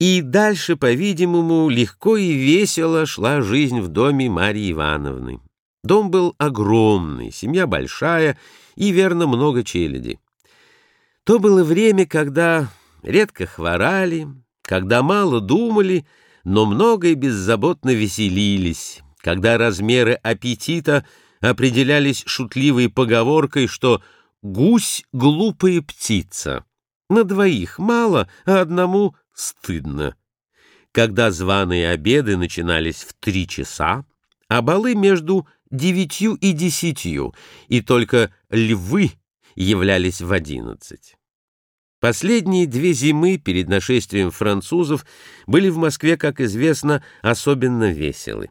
И дальше, по-видимому, легко и весело шла жизнь в доме Марьи Ивановны. Дом был огромный, семья большая и, верно, много челяди. То было время, когда редко хворали, когда мало думали, но много и беззаботно веселились, когда размеры аппетита определялись шутливой поговоркой, что «гусь — глупая птица». На двоих мало, а одному стыдно. Когда званые обеды начинались в три часа, а балы между девятью и десятью, и только львы являлись в одиннадцать. Последние две зимы перед нашествием французов были в Москве, как известно, особенно веселы.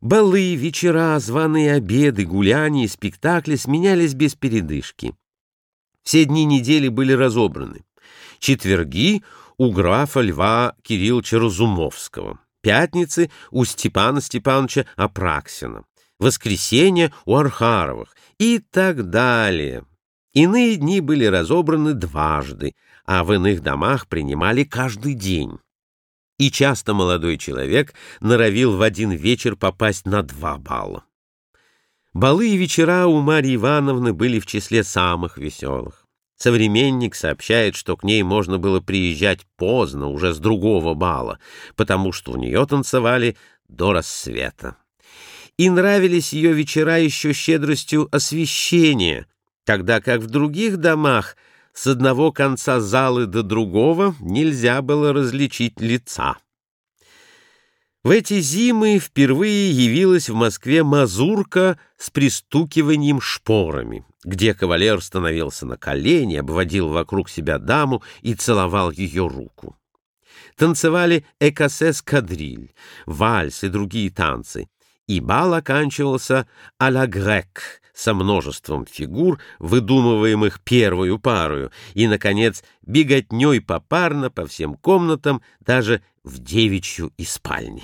Балы, вечера, званые обеды, гуляния и спектакли сменялись без передышки. Все дни недели были разобраны. Четверги у графа Льва Кирилловича Разумовского, пятницы у Степана Степановича Апраксина, воскресенье у Архаровых и так далее. Иные дни были разобраны дважды, а в иных домах принимали каждый день. И часто молодой человек норовил в один вечер попасть на два балла. Балы и вечера у Марьи Ивановны были в числе самых веселых. Современник сообщает, что к ней можно было приезжать поздно, уже с другого бала, потому что у нее танцевали до рассвета. И нравились ее вечера еще щедростью освещения, тогда как в других домах с одного конца залы до другого нельзя было различить лица. В эти зимы впервые явилась в Москве мазурка с пристукиванием шпорами, где кавалер становился на колени, обводил вокруг себя даму и целовал ее руку. Танцевали экосес-кадриль, вальс и другие танцы, и бал оканчивался а-ла грек со множеством фигур, выдумываемых первую парою, и, наконец, беготней попарно по всем комнатам, даже в девичью и спальне.